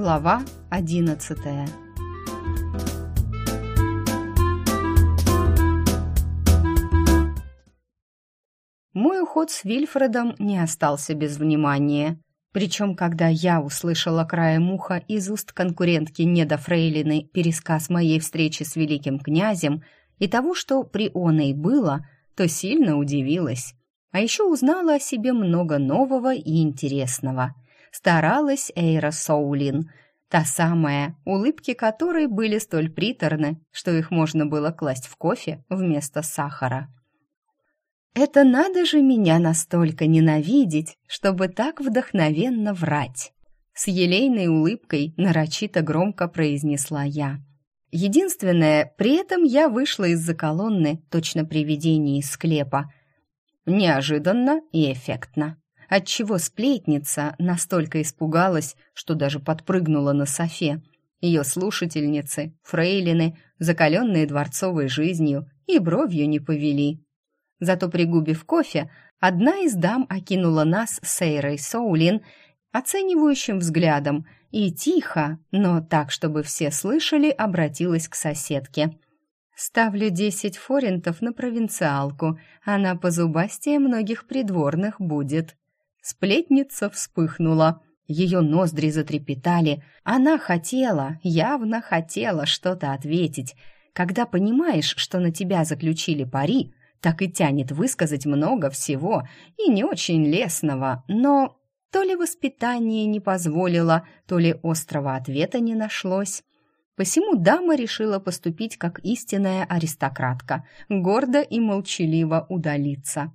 Глава одиннадцатая Мой уход с Вильфредом не остался без внимания. Причем, когда я услышала краем уха из уст конкурентки Неда Фрейлины пересказ моей встречи с великим князем и того, что при оной было, то сильно удивилась. А еще узнала о себе много нового и интересного. Старалась Эйра Соулин, та самая, улыбки которой были столь приторны, что их можно было класть в кофе вместо сахара. Это надо же меня настолько ненавидеть, чтобы так вдохновенно врать. С елейной улыбкой нарочито громко произнесла я. Единственное, при этом я вышла из-за колонны, точно привидение из склепа. Неожиданно и эффектно. Отчего сплетница настолько испугалась, что даже подпрыгнула на софе. Ее слушательницы, фрейлины, закаленные дворцовой жизнью, и бровью не повели. Зато пригубив кофе, одна из дам окинула нас с Эйрой Соулин оценивающим взглядом и тихо, но так, чтобы все слышали, обратилась к соседке. «Ставлю десять форинтов на провинциалку, она позубастее многих придворных будет». Сплетница вспыхнула, ее ноздри затрепетали. Она хотела, явно хотела что-то ответить. Когда понимаешь, что на тебя заключили пари, так и тянет высказать много всего и не очень лестного, но то ли воспитание не позволило, то ли острого ответа не нашлось. Посему дама решила поступить как истинная аристократка, гордо и молчаливо удалиться.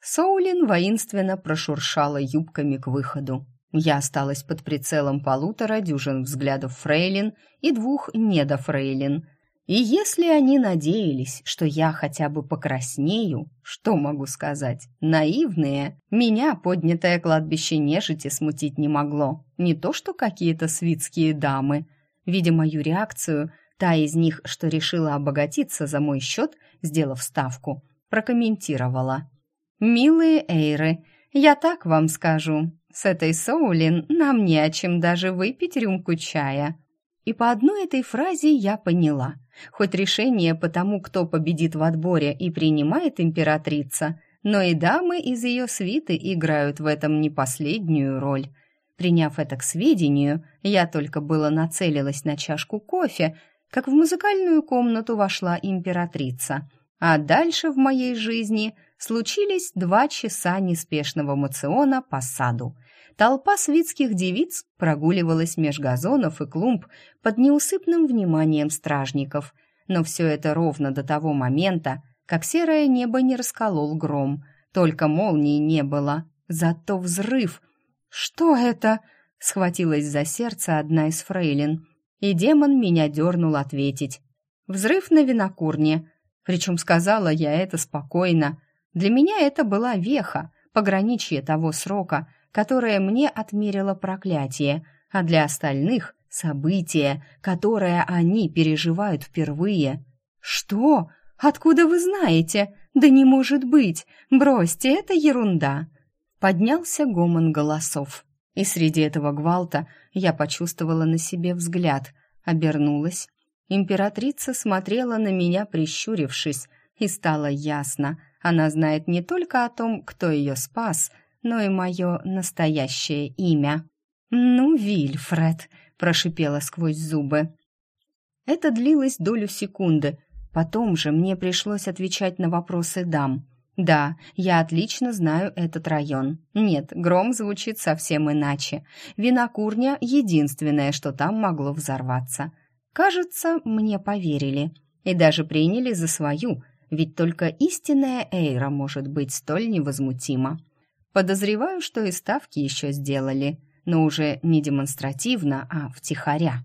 Соулин воинственно прошуршала юбками к выходу. Я осталась под прицелом полутора дюжин взглядов фрейлин и двух недофрейлин — и если они надеялись, что я хотя бы покраснею, что могу сказать? Наивные. Меня поднятое кладбище нежити смутить не могло. Не то что какие-то свитские дамы. Видя мою реакцию, та из них, что решила обогатиться за мой счет, сделав ставку, прокомментировала. «Милые Эйры, я так вам скажу, с этой Соулин нам не о чем даже выпить рюмку чая». И по одной этой фразе я поняла – Хоть решение по тому, кто победит в отборе, и принимает императрица, но и дамы из ее свиты играют в этом не последнюю роль. Приняв это к сведению, я только было нацелилась на чашку кофе, как в музыкальную комнату вошла императрица. А дальше в моей жизни случились два часа неспешного мациона по саду — Толпа свитских девиц прогуливалась меж газонов и клумб под неусыпным вниманием стражников, но все это ровно до того момента, как серое небо не расколол гром, только молнии не было, зато взрыв. «Что это?» — схватилась за сердце одна из фрейлин, и демон меня дернул ответить. «Взрыв на винокурне», причем сказала я это спокойно. Для меня это была веха, пограничье того срока — которое мне отмерило проклятие, а для остальных — событие, которое они переживают впервые. «Что? Откуда вы знаете? Да не может быть! Бросьте, это ерунда!» Поднялся гомон голосов, и среди этого гвалта я почувствовала на себе взгляд, обернулась. Императрица смотрела на меня, прищурившись, и стало ясно, она знает не только о том, кто ее спас — но и мое настоящее имя. «Ну, Вильфред», — прошипела сквозь зубы. Это длилось долю секунды. Потом же мне пришлось отвечать на вопросы дам. Да, я отлично знаю этот район. Нет, гром звучит совсем иначе. Винокурня — единственное, что там могло взорваться. Кажется, мне поверили. И даже приняли за свою, ведь только истинная Эйра может быть столь невозмутима. Подозреваю, что и ставки еще сделали, но уже не демонстративно, а втихаря.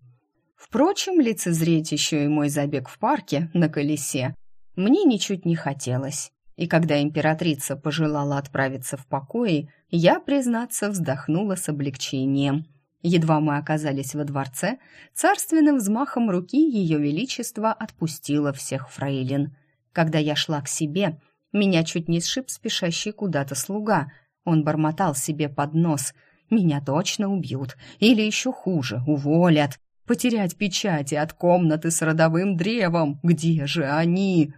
Впрочем, лицезреть еще и мой забег в парке на колесе мне ничуть не хотелось. И когда императрица пожелала отправиться в покои, я, признаться, вздохнула с облегчением. Едва мы оказались во дворце, царственным взмахом руки ее величество отпустило всех фрейлин. Когда я шла к себе, меня чуть не сшиб спешащий куда-то слуга, он бормотал себе под нос. меня точно убьют. Или еще хуже, уволят. Потерять печати от комнаты с родовым древом. Где же они?»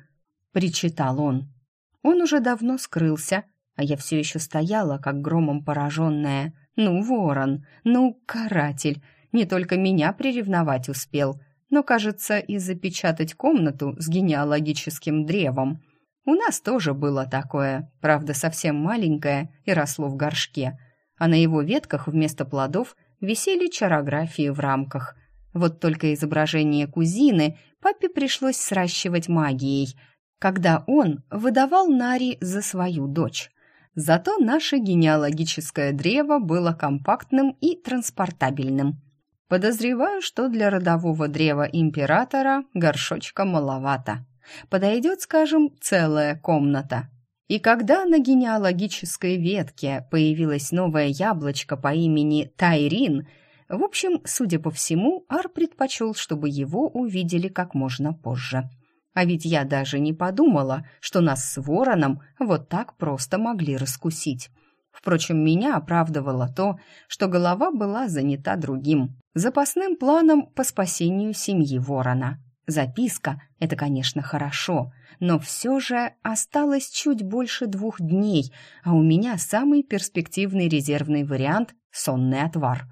Причитал он. Он уже давно скрылся, а я все еще стояла, как громом пораженная. «Ну, ворон! Ну, каратель! Не только меня приревновать успел, но, кажется, и запечатать комнату с генеалогическим древом. У нас тоже было такое, правда, совсем маленькое и росло в горшке, а на его ветках вместо плодов висели чарографии в рамках. Вот только изображение кузины папе пришлось сращивать магией, когда он выдавал Нари за свою дочь. Зато наше генеалогическое древо было компактным и транспортабельным. Подозреваю, что для родового древа императора горшочка маловато. Подойдет, скажем, целая комната. И когда на генеалогической ветке появилось новое яблочко по имени Тайрин, в общем, судя по всему, Ар предпочел, чтобы его увидели как можно позже. А ведь я даже не подумала, что нас с Вороном вот так просто могли раскусить. Впрочем, меня оправдывало то, что голова была занята другим, запасным планом по спасению семьи Ворона. Записка — это, конечно, хорошо, но все же осталось чуть больше двух дней, а у меня самый перспективный резервный вариант — сонный отвар.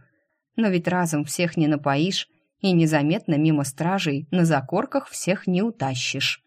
Но ведь разом всех не напоишь, и незаметно мимо стражей на закорках всех не утащишь.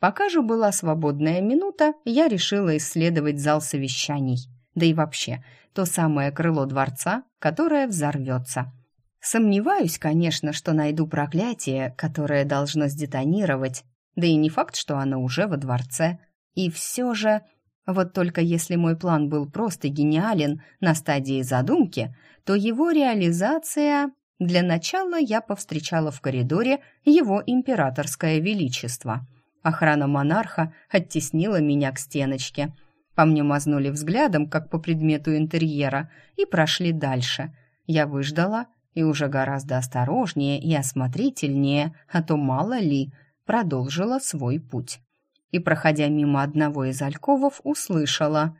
Пока же была свободная минута, я решила исследовать зал совещаний, да и вообще то самое крыло дворца, которое взорвется — Сомневаюсь, конечно, что найду проклятие, которое должно сдетонировать, да и не факт, что оно уже во дворце. И все же... Вот только если мой план был просто гениален на стадии задумки, то его реализация... Для начала я повстречала в коридоре его императорское величество. Охрана монарха оттеснила меня к стеночке. По мне мазнули взглядом, как по предмету интерьера, и прошли дальше. Я выждала, и уже гораздо осторожнее и осмотрительнее, а то мало ли, продолжила свой путь. И, проходя мимо одного из альковов, услышала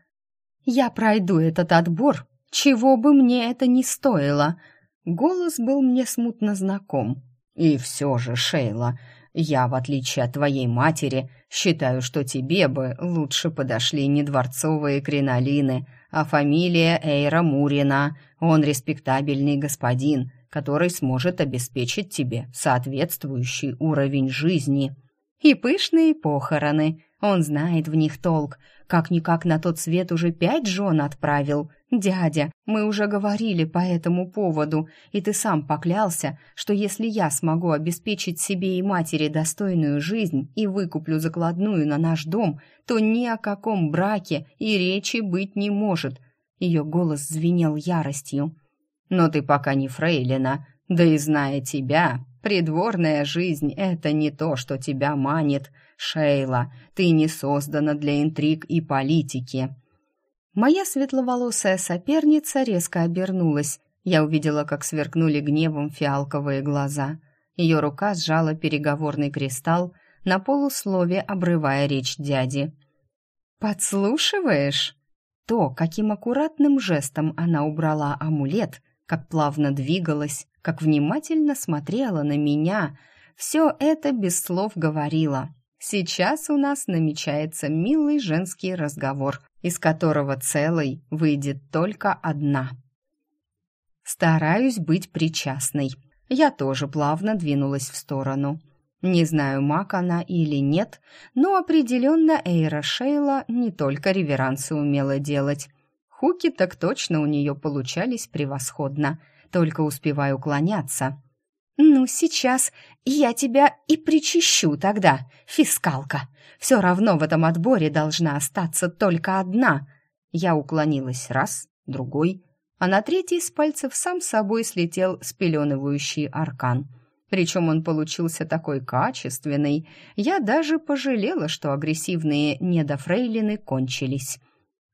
«Я пройду этот отбор, чего бы мне это ни стоило!» Голос был мне смутно знаком. «И все же, Шейла, я, в отличие от твоей матери, считаю, что тебе бы лучше подошли не дворцовые кринолины, а фамилия Эйра Мурина. Он респектабельный господин, который сможет обеспечить тебе соответствующий уровень жизни. И пышные похороны. Он знает в них толк. Как-никак на тот свет уже пять жен отправил. Дядя, мы уже говорили по этому поводу, и ты сам поклялся, что если я смогу обеспечить себе и матери достойную жизнь и выкуплю закладную на наш дом, то ни о каком браке и речи быть не может. Ее голос звенел яростью. Но ты пока не фрейлина, да и зная тебя, придворная жизнь — это не то, что тебя манит. Шейла, ты не создана для интриг и политики. Моя светловолосая соперница резко обернулась. Я увидела, как сверкнули гневом фиалковые глаза. Ее рука сжала переговорный кристалл, на полуслове обрывая речь дяди. «Подслушиваешь?» То, каким аккуратным жестом она убрала амулет, как плавно двигалась, как внимательно смотрела на меня, все это без слов говорило. Сейчас у нас намечается милый женский разговор, из которого целой выйдет только одна. Стараюсь быть причастной. Я тоже плавно двинулась в сторону. Не знаю, маг она или нет, но определенно Эйра Шейла не только реверансы умела делать. Хуки так точно у нее получались превосходно, только успеваю уклоняться. «Ну, сейчас я тебя и причащу тогда, фискалка. Все равно в этом отборе должна остаться только одна». Я уклонилась раз, другой, а на третий с пальцев сам собой слетел спеленывающий аркан. Причем он получился такой качественный, я даже пожалела, что агрессивные недофрейлины кончились.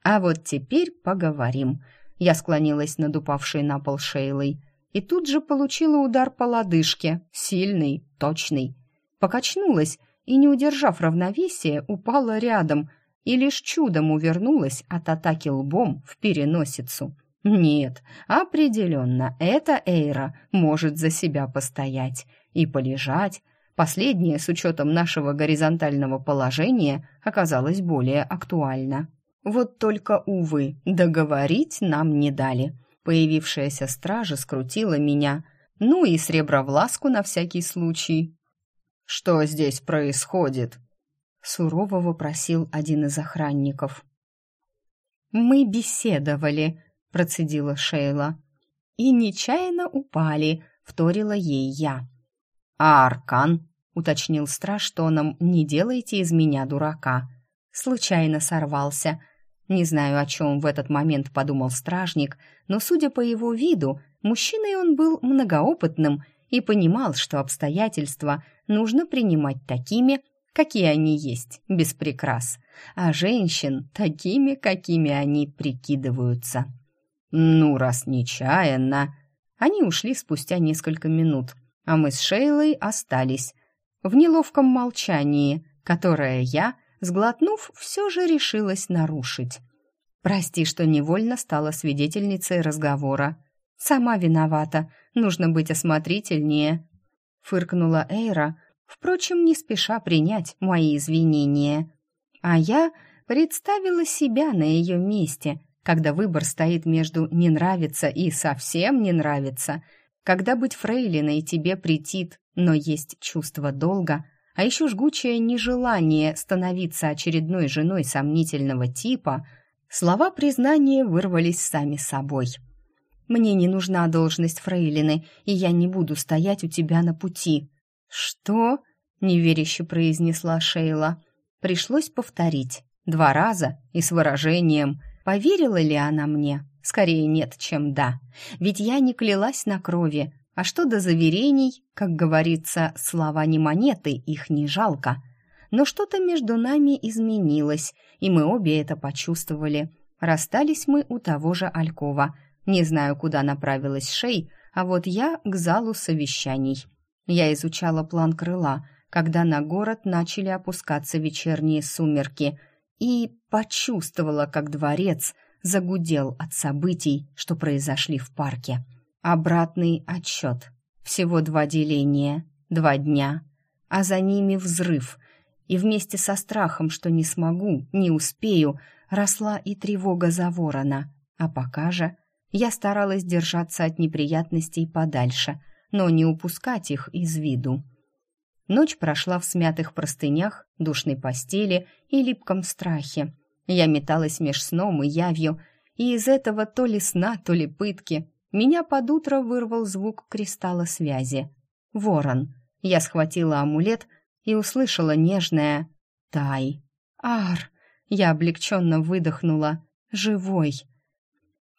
А вот теперь поговорим. Я склонилась над упавшей на пол Шейлой и тут же получила удар по лодыжке, сильный, точный. Покачнулась и, не удержав равновесия, упала рядом и лишь чудом увернулась от атаки лбом в переносицу. Нет, определенно, эта Эйра может за себя постоять и полежать. Последнее, с учетом нашего горизонтального положения, оказалось более актуально. Вот только, увы, договорить нам не дали. Появившаяся стража скрутила меня, ну и сребровласку на всякий случай. «Что здесь происходит?» Сурово вопросил один из охранников. «Мы беседовали», — процедила Шейла. «И нечаянно упали», — вторила ей я. «А Аркан?» — уточнил страж тоном «Не делайте из меня дурака». Случайно сорвался. Не знаю, о чем в этот момент подумал стражник, но, судя по его виду, мужчиной он был многоопытным и понимал, что обстоятельства нужно принимать такими, какие они есть, без прикрас, а женщин такими, какими они прикидываются. Ну, раз нечаянно... Они ушли спустя несколько минут, а мы с Шейлой остались в неловком молчании, которое я, сглотнув, все же решилась нарушить. Прости, что невольно стала свидетельницей разговора. Сама виновата, нужно быть осмотрительнее. Фыркнула Эйра, впрочем, не спеша принять мои извинения. А я представила себя на ее месте, когда выбор стоит между «не нравится» и «совсем не нравится», когда быть фрейлиной тебе претит, но есть чувство долга, а еще жгучее нежелание становиться очередной женой сомнительного типа, слова признания вырвались сами собой. «Мне не нужна должность фрейлины, и я не буду стоять у тебя на пути», «Что?» — неверяще произнесла Шейла. Пришлось повторить. Два раза и с выражением. Поверила ли она мне? Скорее нет, чем да. Ведь я не клялась на крови. А что до заверений, как говорится, слова не монеты, их не жалко. Но что-то между нами изменилось, и мы обе это почувствовали. Расстались мы у того же Алькова. Не знаю, куда направилась Шей, а вот я к залу совещаний. Я изучала план крыла, когда на город начали опускаться вечерние сумерки, и почувствовала, как дворец загудел от событий, что произошли в парке. Обратный отсчет. Всего два деления, два дня, а за ними взрыв. И вместе со страхом, что не смогу, не успею, росла и тревога за ворона. А пока же я старалась держаться от неприятностей подальше — но не упускать их из виду. Ночь прошла в смятых простынях, душной постели и липком страхе. Я металась меж сном и явью, и из этого то ли сна, то ли пытки меня под утро вырвал звук кристалла связи. Ворон. Я схватила амулет и услышала нежное «Тай». «Ар!» Я облегченно выдохнула. «Живой!»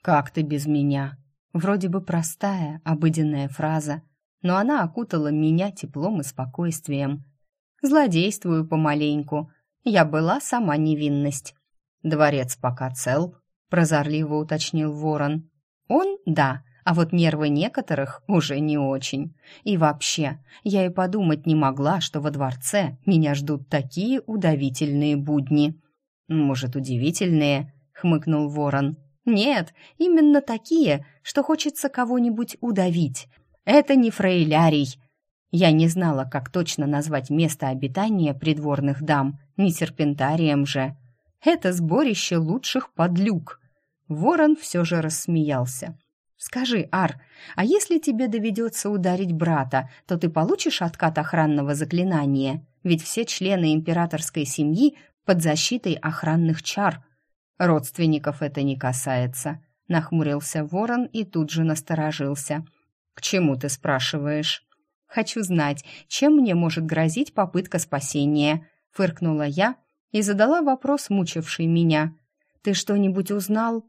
«Как ты без меня?» Вроде бы простая, обыденная фраза, но она окутала меня теплом и спокойствием. Злодействую помаленьку. Я была сама невинность. Дворец пока цел, прозорливо уточнил Ворон. Он, да, а вот нервы некоторых уже не очень. И вообще, я и подумать не могла, что во дворце меня ждут такие удавительные будни. Может, удивительные, хмыкнул Ворон. Нет, именно такие, что хочется кого-нибудь удавить. Это не фрейлярий. Я не знала, как точно назвать место обитания придворных дам, не серпентарием же. Это сборище лучших подлюк. Ворон все же рассмеялся. «Скажи, Ар, а если тебе доведется ударить брата, то ты получишь откат охранного заклинания? Ведь все члены императорской семьи под защитой охранных чар. Родственников это не касается, нахмурился Ворон и тут же насторожился. К чему ты спрашиваешь? Хочу знать, чем мне может грозить попытка спасения, фыркнула я и задала вопрос, мучивший меня. Ты что-нибудь узнал?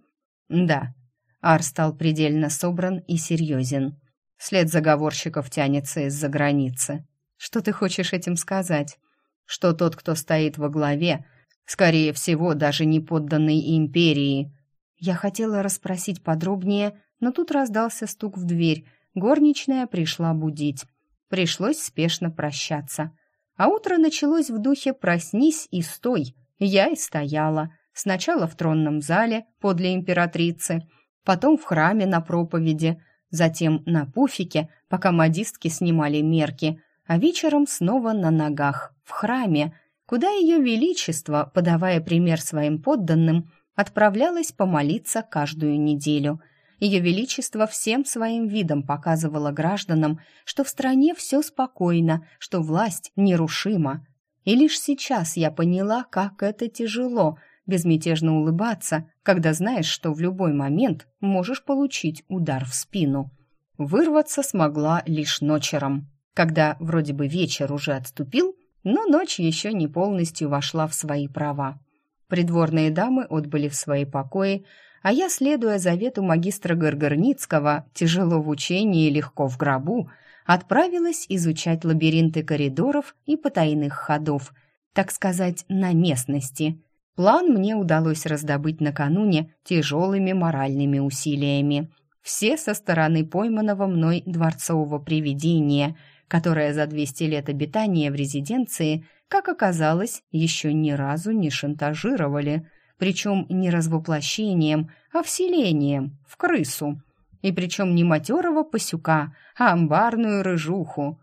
Да. Ар стал предельно собран и серьезен. След заговорщиков тянется из-за границы. Что ты хочешь этим сказать? Что тот, кто стоит во главе, Скорее всего, даже не подданный империи. Я хотела расспросить подробнее, но тут раздался стук в дверь. Горничная пришла будить. Пришлось спешно прощаться. А утро началось в духе «проснись и стой». Я и стояла. Сначала в тронном зале, подле императрицы, потом в храме на проповеди, затем на пуфике, пока модистки снимали мерки, а вечером снова на ногах, в храме, куда ее величество, подавая пример своим подданным, отправлялась помолиться каждую неделю. Ее величество всем своим видом показывало гражданам, что в стране все спокойно, что власть нерушима. И лишь сейчас я поняла, как это тяжело – безмятежно улыбаться, когда знаешь, что в любой момент можешь получить удар в спину. Вырваться смогла лишь ночером, когда вроде бы вечер уже отступил, но ночь еще не полностью вошла в свои права. Придворные дамы отбыли в свои покои, а я, следуя завету магистра Горгорницкого, тяжело в учении легко в гробу, отправилась изучать лабиринты коридоров и потайных ходов, так сказать, на местности. План мне удалось раздобыть накануне тяжелыми моральными усилиями. Все со стороны пойманного мной дворцового привидения, которое за 200 лет обитания в резиденции, как оказалось, еще ни разу не шантажировали, причем не развоплощением, а вселением, в крысу. И причем не матерого пасюка, а амбарную рыжуху,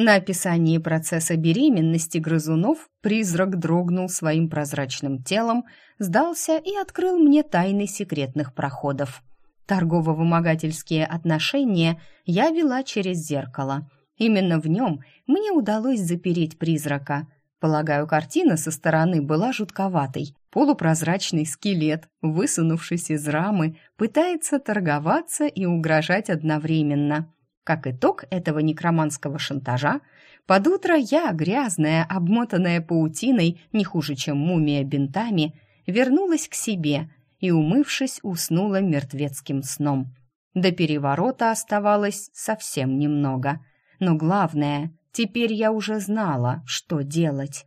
на описании процесса беременности грызунов призрак дрогнул своим прозрачным телом, сдался и открыл мне тайны секретных проходов. Торгово-вымогательские отношения я вела через зеркало. Именно в нем мне удалось запереть призрака. Полагаю, картина со стороны была жутковатой. Полупрозрачный скелет, высунувшись из рамы, пытается торговаться и угрожать одновременно – как итог этого некроманского шантажа, под утро я, грязная, обмотанная паутиной, не хуже, чем мумия бинтами, вернулась к себе и, умывшись, уснула мертвецким сном. До переворота оставалось совсем немного. Но главное, теперь я уже знала, что делать.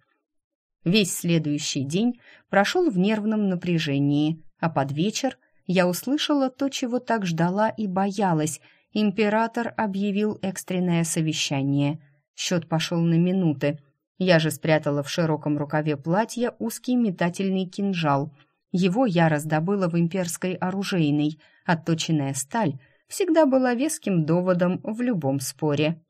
Весь следующий день прошел в нервном напряжении, а под вечер я услышала то, чего так ждала и боялась, император объявил экстренное совещание. Счет пошел на минуты. Я же спрятала в широком рукаве платья узкий метательный кинжал. Его я раздобыла в имперской оружейной. Отточенная сталь всегда была веским доводом в любом споре.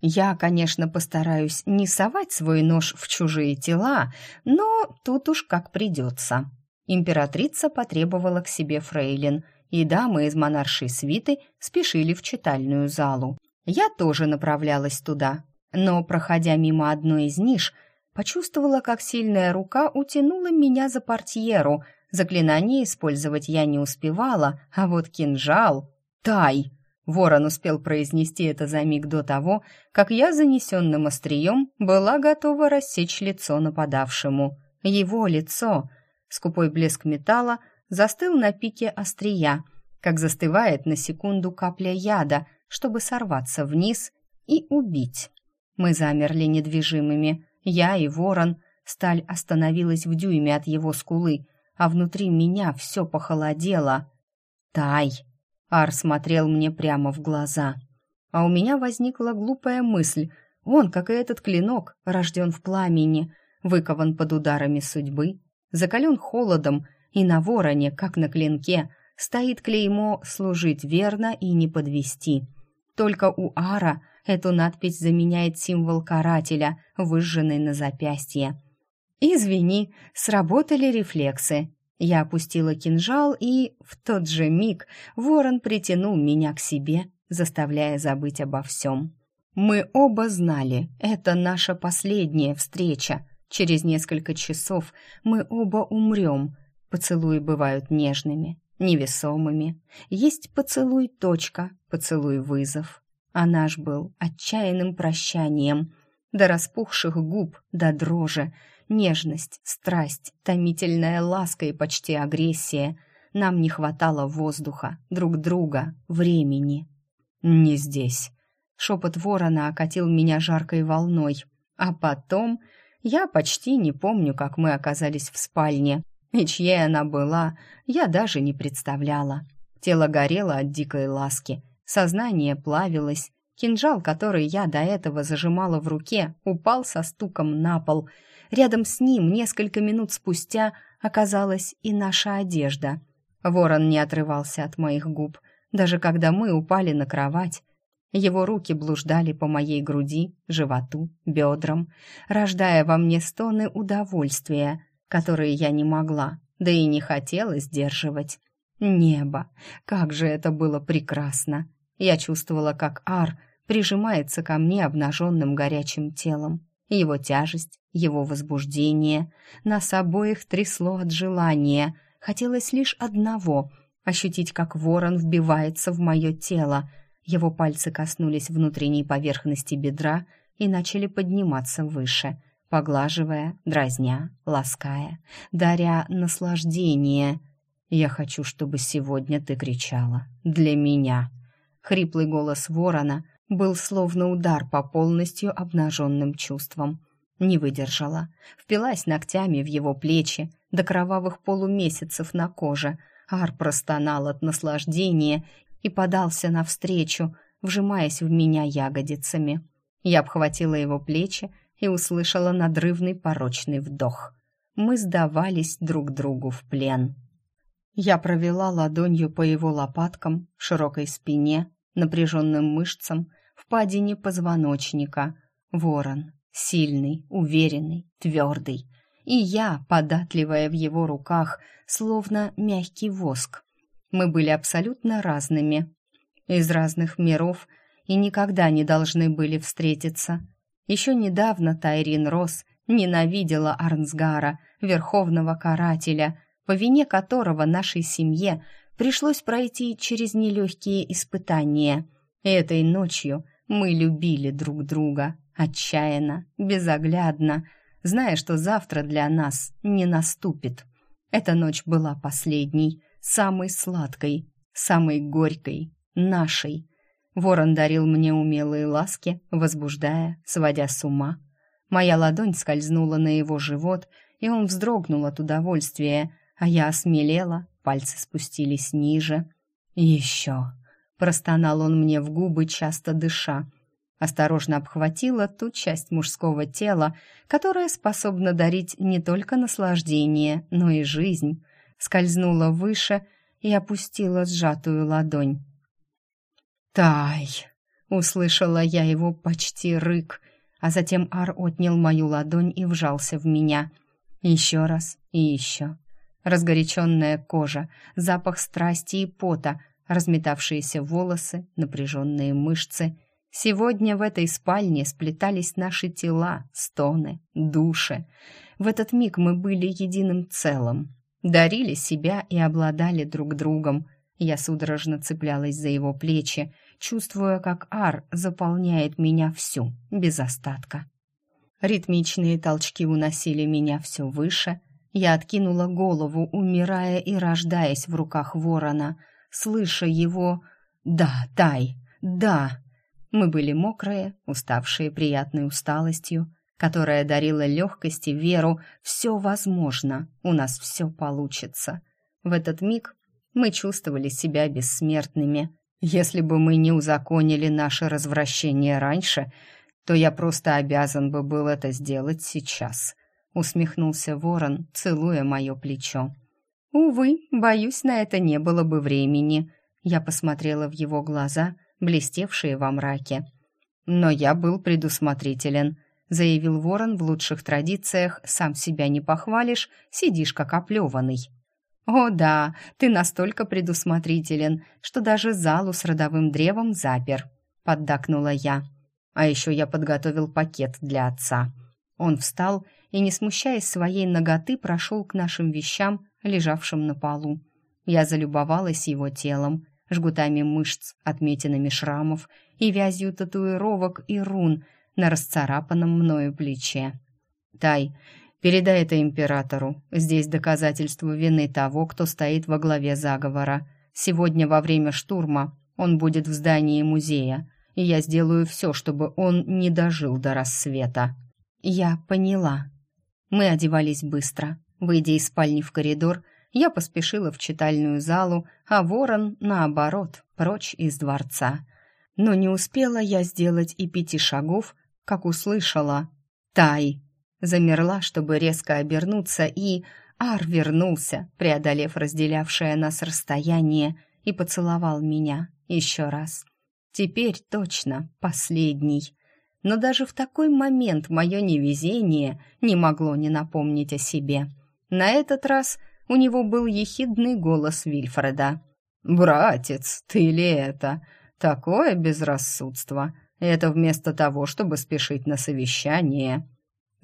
Я, конечно, постараюсь не совать свой нож в чужие тела, но тут уж как придется. Императрица потребовала к себе фрейлин – и дамы из монаршей свиты спешили в читальную залу. Я тоже направлялась туда, но, проходя мимо одной из ниш, почувствовала, как сильная рука утянула меня за портьеру. Заклинание использовать я не успевала, а вот кинжал... «Тай!» Ворон успел произнести это за миг до того, как я занесенным острием была готова рассечь лицо нападавшему. Его лицо, скупой блеск металла, застыл на пике острия, как застывает на секунду капля яда, чтобы сорваться вниз и убить. Мы замерли недвижимыми, я и ворон. Сталь остановилась в дюйме от его скулы, а внутри меня все похолодело. «Тай!» Ар смотрел мне прямо в глаза. А у меня возникла глупая мысль. Он, как и этот клинок, рожден в пламени, выкован под ударами судьбы, закален холодом и на вороне, как на клинке, стоит клеймо «служить верно и не подвести». Только у Ара эту надпись заменяет символ карателя, выжженный на запястье. «Извини, сработали рефлексы». Я опустила кинжал, и в тот же миг ворон притянул меня к себе, заставляя забыть обо всем. Мы оба знали, это наша последняя встреча. Через несколько часов мы оба умрем, Поцелуи бывают нежными, невесомыми. Есть поцелуй точка, поцелуй вызов. А наш был отчаянным прощанием. До распухших губ, до дрожи. Нежность, страсть, томительная ласка и почти агрессия. Нам не хватало воздуха, друг друга, времени. «Не здесь». Шепот ворона окатил меня жаркой волной. А потом... Я почти не помню, как мы оказались в спальне. И чьей она была, я даже не представляла. Тело горело от дикой ласки, сознание плавилось, кинжал, который я до этого зажимала в руке, упал со стуком на пол. Рядом с ним несколько минут спустя оказалась и наша одежда. Ворон не отрывался от моих губ, даже когда мы упали на кровать. Его руки блуждали по моей груди, животу, бедрам, рождая во мне стоны удовольствия, которые я не могла, да и не хотела сдерживать. Небо! Как же это было прекрасно! Я чувствовала, как Ар прижимается ко мне обнаженным горячим телом. Его тяжесть, его возбуждение. Нас обоих трясло от желания. Хотелось лишь одного — ощутить, как ворон вбивается в мое тело. Его пальцы коснулись внутренней поверхности бедра и начали подниматься выше, поглаживая, дразня, лаская, даря наслаждение. «Я хочу, чтобы сегодня ты кричала. Для меня». Хриплый голос ворона был словно удар по полностью обнаженным чувствам. Не выдержала. Впилась ногтями в его плечи, до кровавых полумесяцев на коже. Ар простонал от наслаждения и подался навстречу, вжимаясь в меня ягодицами. Я обхватила его плечи и услышала надрывный порочный вдох. Мы сдавались друг другу в плен. Я провела ладонью по его лопаткам, широкой спине, напряженным мышцам, впадине позвоночника. Ворон, сильный, уверенный, твердый. И я, податливая в его руках, словно мягкий воск. Мы были абсолютно разными, из разных миров и никогда не должны были встретиться. Еще недавно Тайрин Рос ненавидела Арнсгара, верховного карателя, по вине которого нашей семье пришлось пройти через нелегкие испытания. Этой ночью мы любили друг друга, отчаянно, безоглядно, зная, что завтра для нас не наступит. Эта ночь была последней, самой сладкой, самой горькой, нашей. Ворон дарил мне умелые ласки, возбуждая, сводя с ума. Моя ладонь скользнула на его живот, и он вздрогнул от удовольствия, а я осмелела, пальцы спустились ниже. «Еще!» — простонал он мне в губы, часто дыша, осторожно обхватила ту часть мужского тела, которая способна дарить не только наслаждение, но и жизнь, скользнула выше и опустила сжатую ладонь. «Тай!» — услышала я его почти рык, а затем Ар отнял мою ладонь и вжался в меня. Еще раз и еще. Разгоряченная кожа, запах страсти и пота, разметавшиеся волосы, напряженные мышцы — Сегодня в этой спальне сплетались наши тела, стоны, души. В этот миг мы были единым целым. Дарили себя и обладали друг другом. Я судорожно цеплялась за его плечи, чувствуя, как ар заполняет меня всю, без остатка. Ритмичные толчки уносили меня все выше. Я откинула голову, умирая и рождаясь в руках ворона, слыша его «Да, Тай, да!» Мы были мокрые, уставшие приятной усталостью, которая дарила легкость и веру. Все возможно, у нас все получится. В этот миг мы чувствовали себя бессмертными. Если бы мы не узаконили наше развращение раньше, то я просто обязан бы был это сделать сейчас», — усмехнулся ворон, целуя мое плечо. «Увы, боюсь, на это не было бы времени». Я посмотрела в его глаза — блестевшие во мраке. «Но я был предусмотрителен», — заявил ворон в лучших традициях «сам себя не похвалишь, сидишь как оплеванный». «О да, ты настолько предусмотрителен, что даже залу с родовым древом запер», — поддакнула я. «А еще я подготовил пакет для отца». Он встал и, не смущаясь своей ноготы, прошел к нашим вещам, лежавшим на полу. Я залюбовалась его телом жгутами мышц, отметинами шрамов и вязью татуировок и рун на расцарапанном мною плече. «Тай, передай это императору. Здесь доказательство вины того, кто стоит во главе заговора. Сегодня во время штурма он будет в здании музея, и я сделаю все, чтобы он не дожил до рассвета». «Я поняла». Мы одевались быстро. Выйдя из спальни в коридор, я поспешила в читальную залу, а ворон, наоборот, прочь из дворца. Но не успела я сделать и пяти шагов, как услышала «Тай!» Замерла, чтобы резко обернуться, и Ар вернулся, преодолев разделявшее нас расстояние, и поцеловал меня еще раз. Теперь точно последний. Но даже в такой момент мое невезение не могло не напомнить о себе. На этот раз у него был ехидный голос Вильфреда. «Братец, ты ли это? Такое безрассудство! Это вместо того, чтобы спешить на совещание!»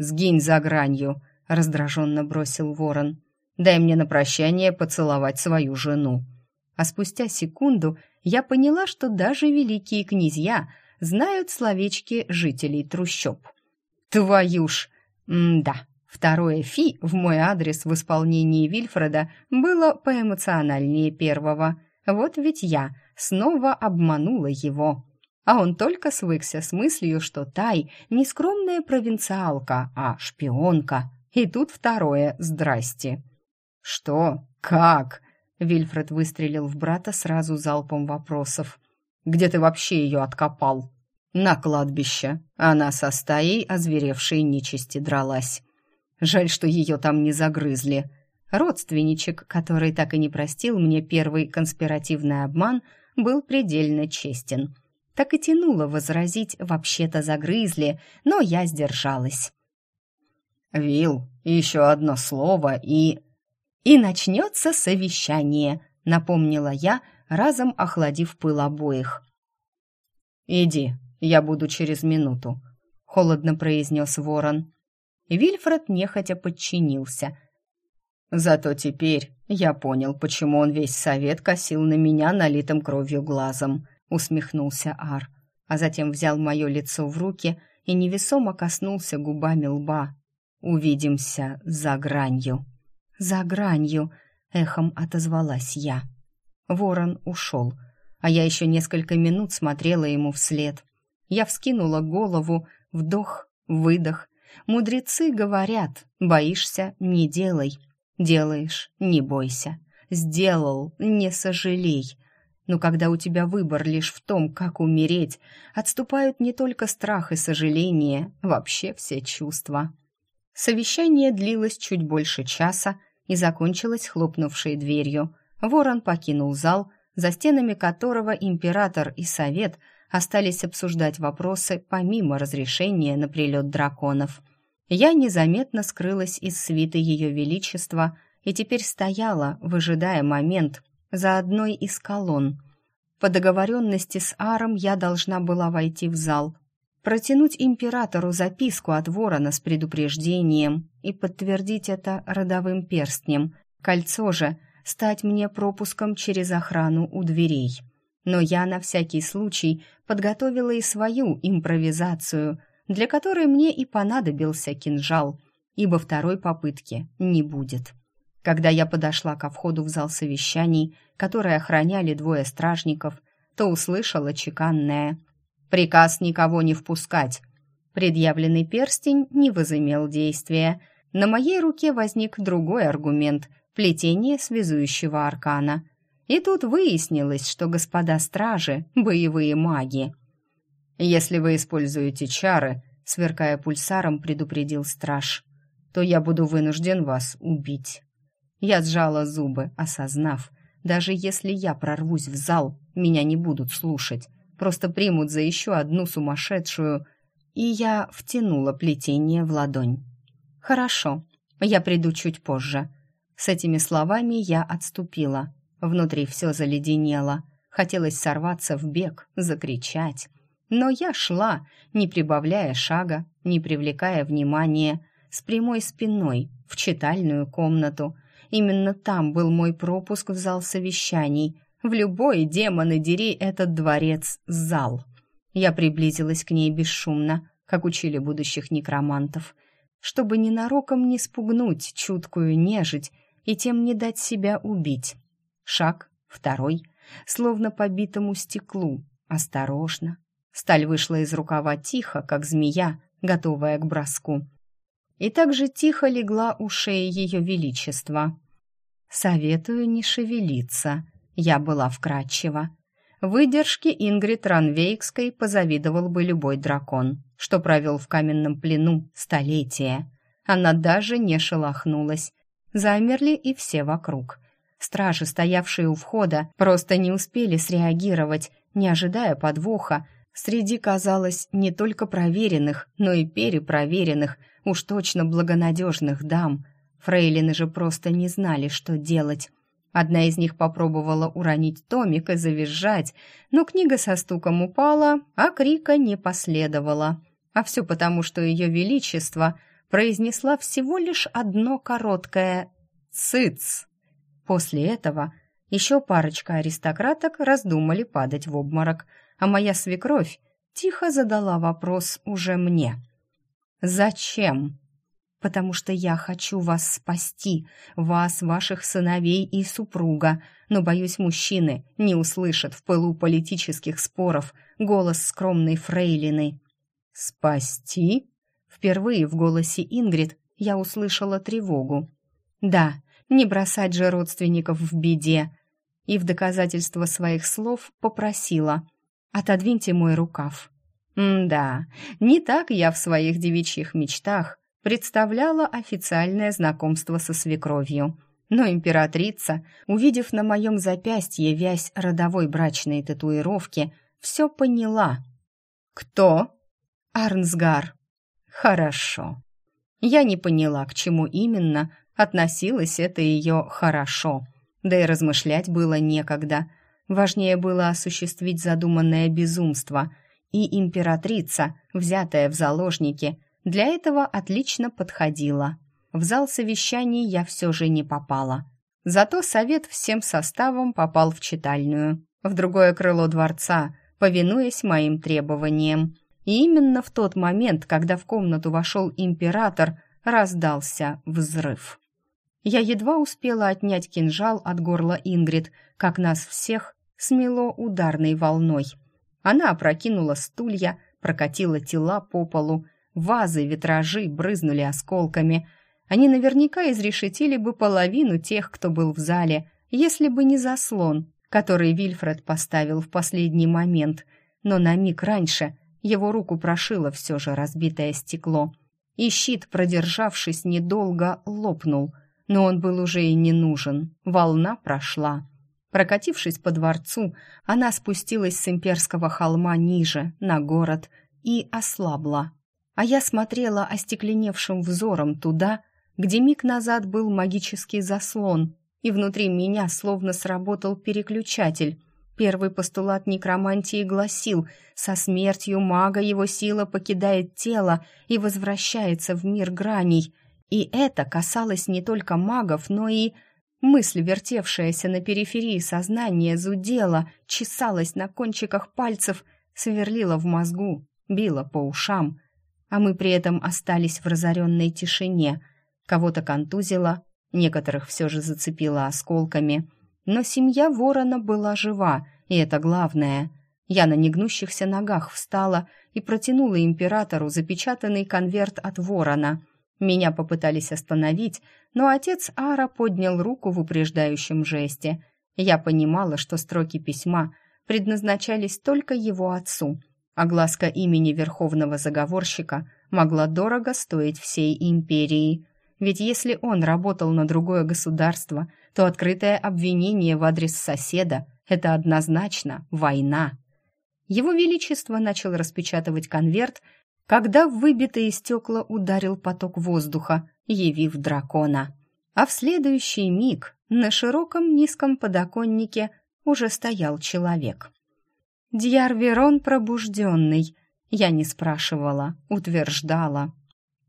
«Сгинь за гранью!» — раздраженно бросил ворон. «Дай мне на прощание поцеловать свою жену!» А спустя секунду я поняла, что даже великие князья знают словечки жителей трущоб. «Твою ж!» М-да, второе «фи» в мой адрес в исполнении Вильфреда было поэмоциональнее первого. Вот ведь я снова обманула его. А он только свыкся с мыслью, что Тай не скромная провинциалка, а шпионка. И тут второе «здрасте». «Что? Как?» Вильфред выстрелил в брата сразу залпом вопросов. «Где ты вообще ее откопал?» «На кладбище. Она со стаей озверевшей нечисти дралась. Жаль, что ее там не загрызли. Родственничек, который так и не простил мне первый конспиративный обман, был предельно честен. Так и тянуло возразить «вообще-то загрызли», но я сдержалась. «Вил, еще одно слово и...» «И начнется совещание», — напомнила я, разом охладив пыл обоих. «Иди, я буду через минуту», — холодно произнес ворон. Вильфред нехотя подчинился. «Зато теперь я понял, почему он весь совет косил на меня налитым кровью глазом», — усмехнулся Ар, а затем взял мое лицо в руки и невесомо коснулся губами лба. «Увидимся за гранью». «За гранью!» — эхом отозвалась я. Ворон ушел, а я еще несколько минут смотрела ему вслед. Я вскинула голову, вдох, выдох. Мудрецы говорят, боишься — не делай. Делаешь — не бойся. Сделал — не сожалей. Но когда у тебя выбор лишь в том, как умереть, отступают не только страх и сожаление, вообще все чувства. Совещание длилось чуть больше часа, и закончилась хлопнувшей дверью. Ворон покинул зал, за стенами которого император и совет остались обсуждать вопросы помимо разрешения на прилет драконов. Я незаметно скрылась из свиты Ее Величества и теперь стояла, выжидая момент, за одной из колонн. По договоренности с Аром я должна была войти в зал, протянуть императору записку от ворона с предупреждением и подтвердить это родовым перстнем. Кольцо же стать мне пропуском через охрану у дверей. Но я на всякий случай подготовила и свою импровизацию, для которой мне и понадобился кинжал, ибо второй попытки не будет. Когда я подошла ко входу в зал совещаний, который охраняли двое стражников, то услышала чеканное Приказ никого не впускать. Предъявленный перстень не возымел действия. На моей руке возник другой аргумент — плетение связующего аркана. И тут выяснилось, что господа стражи — боевые маги. «Если вы используете чары», — сверкая пульсаром, предупредил страж, «то я буду вынужден вас убить». Я сжала зубы, осознав, даже если я прорвусь в зал, меня не будут слушать просто примут за еще одну сумасшедшую, и я втянула плетение в ладонь. «Хорошо, я приду чуть позже». С этими словами я отступила. Внутри все заледенело. Хотелось сорваться в бег, закричать. Но я шла, не прибавляя шага, не привлекая внимания, с прямой спиной, в читальную комнату. Именно там был мой пропуск в зал совещаний, в любой, демоны дери, этот дворец — зал. Я приблизилась к ней бесшумно, как учили будущих некромантов, чтобы ненароком не спугнуть чуткую нежить и тем не дать себя убить. Шаг, второй, словно по битому стеклу, осторожно. Сталь вышла из рукава тихо, как змея, готовая к броску. И так же тихо легла у шеи ее величества. «Советую не шевелиться», я была вкрадчива. Выдержке Ингрид Ранвейкской позавидовал бы любой дракон, что провел в каменном плену столетия. Она даже не шелохнулась. замерли и все вокруг. Стражи, стоявшие у входа, просто не успели среагировать, не ожидая подвоха. Среди, казалось, не только проверенных, но и перепроверенных, уж точно благонадежных дам. Фрейлины же просто не знали, что делать. Одна из них попробовала уронить томик и завизжать, но книга со стуком упала, а крика не последовало. А все потому, что ее величество произнесла всего лишь одно короткое «цыц». После этого еще парочка аристократок раздумали падать в обморок, а моя свекровь тихо задала вопрос уже мне. «Зачем?» Потому что я хочу вас спасти, вас, ваших сыновей и супруга, но, боюсь, мужчины не услышат в пылу политических споров голос скромной фрейлины. «Спасти?» Впервые в голосе Ингрид я услышала тревогу. «Да, не бросать же родственников в беде». И в доказательство своих слов попросила «Отодвиньте мой рукав». М-да, не так я в своих девичьих мечтах представляла официальное знакомство со свекровью. Но императрица, увидев на моем запястье вязь родовой брачной татуировки, все поняла. «Кто?» «Арнсгар». «Хорошо». Я не поняла, к чему именно относилось это ее «хорошо». Да и размышлять было некогда. Важнее было осуществить задуманное безумство. И императрица, взятая в заложники, для этого отлично подходила. В зал совещаний я все же не попала. Зато совет всем составом попал в читальную, в другое крыло дворца, повинуясь моим требованиям. И именно в тот момент, когда в комнату вошел император, раздался взрыв. Я едва успела отнять кинжал от горла Ингрид, как нас всех смело ударной волной. Она опрокинула стулья, прокатила тела по полу, Вазы, витражи брызнули осколками. Они наверняка изрешетили бы половину тех, кто был в зале, если бы не заслон, который Вильфред поставил в последний момент. Но на миг раньше его руку прошило все же разбитое стекло. И щит, продержавшись недолго, лопнул. Но он был уже и не нужен. Волна прошла. Прокатившись по дворцу, она спустилась с имперского холма ниже, на город, и ослабла а я смотрела остекленевшим взором туда, где миг назад был магический заслон, и внутри меня словно сработал переключатель. Первый постулат некромантии гласил «Со смертью мага его сила покидает тело и возвращается в мир граней». И это касалось не только магов, но и... Мысль, вертевшаяся на периферии сознания, зудела, чесалась на кончиках пальцев, сверлила в мозгу, била по ушам — а мы при этом остались в разоренной тишине. Кого-то контузило, некоторых все же зацепило осколками. Но семья ворона была жива, и это главное. Я на негнущихся ногах встала и протянула императору запечатанный конверт от ворона. Меня попытались остановить, но отец Ара поднял руку в упреждающем жесте. Я понимала, что строки письма предназначались только его отцу — Огласка имени верховного заговорщика могла дорого стоить всей империи. Ведь если он работал на другое государство, то открытое обвинение в адрес соседа – это однозначно война. Его Величество начал распечатывать конверт, когда в выбитые стекла ударил поток воздуха, явив дракона. А в следующий миг на широком низком подоконнике уже стоял человек. Дьяр Верон пробужденный. Я не спрашивала, утверждала.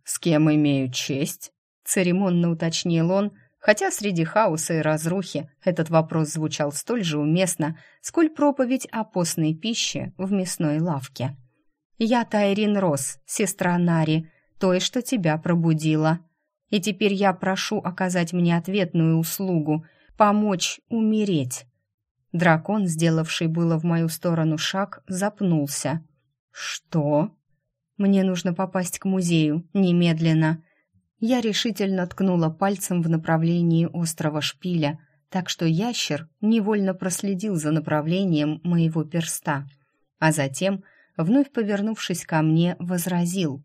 «С кем имею честь?» — церемонно уточнил он, хотя среди хаоса и разрухи этот вопрос звучал столь же уместно, сколь проповедь о постной пище в мясной лавке. «Я Тайрин Рос, сестра Нари, той, что тебя пробудила. И теперь я прошу оказать мне ответную услугу, помочь умереть». Дракон, сделавший было в мою сторону шаг, запнулся. «Что?» «Мне нужно попасть к музею, немедленно». Я решительно ткнула пальцем в направлении острова Шпиля, так что ящер невольно проследил за направлением моего перста, а затем, вновь повернувшись ко мне, возразил.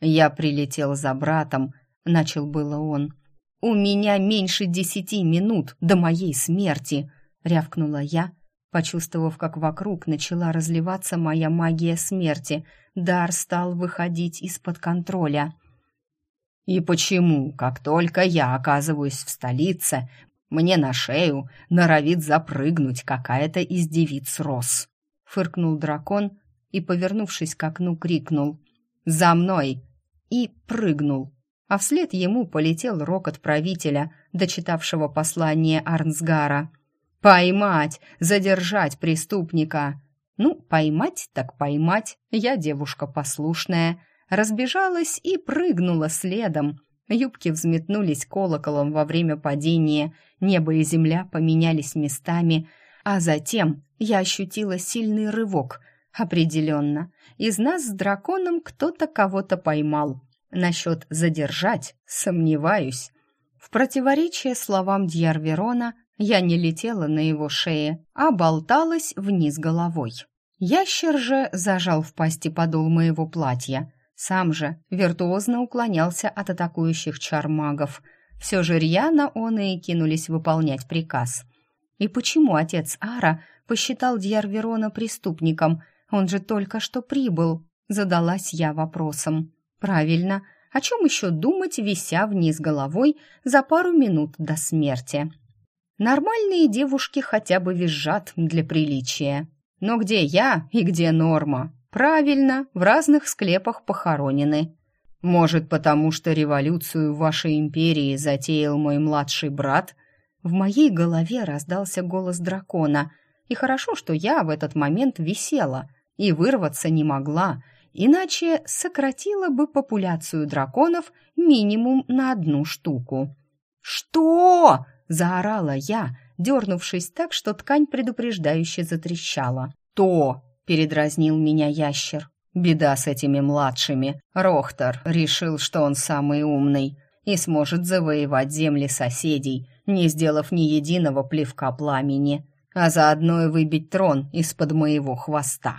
«Я прилетел за братом», — начал было он. «У меня меньше десяти минут до моей смерти!» — рявкнула я, почувствовав, как вокруг начала разливаться моя магия смерти. Дар стал выходить из-под контроля. «И почему, как только я оказываюсь в столице, мне на шею норовит запрыгнуть какая-то из девиц Рос?» — фыркнул дракон и, повернувшись к окну, крикнул «За мной!» и прыгнул а вслед ему полетел рокот правителя, дочитавшего послание Арнсгара. «Поймать! Задержать преступника!» Ну, поймать так поймать, я девушка послушная. Разбежалась и прыгнула следом. Юбки взметнулись колоколом во время падения, небо и земля поменялись местами, а затем я ощутила сильный рывок. Определенно, из нас с драконом кто-то кого-то поймал. Насчет «задержать» сомневаюсь. В противоречие словам Дьярверона, я не летела на его шее, а болталась вниз головой. Ящер же зажал в пасти подол моего платья. Сам же виртуозно уклонялся от атакующих чармагов. Все же рьяно он и кинулись выполнять приказ. И почему отец Ара посчитал Дьярверона преступником? Он же только что прибыл. Задалась я вопросом. Правильно, о чем еще думать, вися вниз головой за пару минут до смерти? Нормальные девушки хотя бы визжат для приличия. Но где я и где норма? Правильно, в разных склепах похоронены. Может, потому что революцию в вашей империи затеял мой младший брат? В моей голове раздался голос дракона, и хорошо, что я в этот момент висела и вырваться не могла, иначе сократила бы популяцию драконов минимум на одну штуку. «Что?» — заорала я, дернувшись так, что ткань предупреждающе затрещала. «То!» — передразнил меня ящер. «Беда с этими младшими. Рохтер решил, что он самый умный и сможет завоевать земли соседей, не сделав ни единого плевка пламени, а заодно и выбить трон из-под моего хвоста.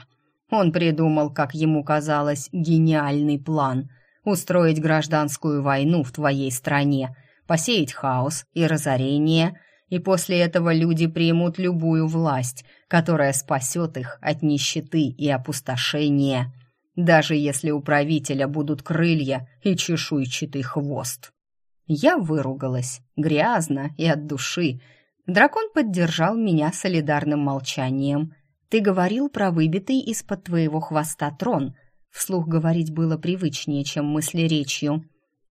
Он придумал, как ему казалось, гениальный план — устроить гражданскую войну в твоей стране, посеять хаос и разорение, и после этого люди примут любую власть, которая спасет их от нищеты и опустошения, даже если у правителя будут крылья и чешуйчатый хвост. Я выругалась, грязно и от души. Дракон поддержал меня солидарным молчанием — ты говорил про выбитый из-под твоего хвоста трон. Вслух говорить было привычнее, чем мысли речью.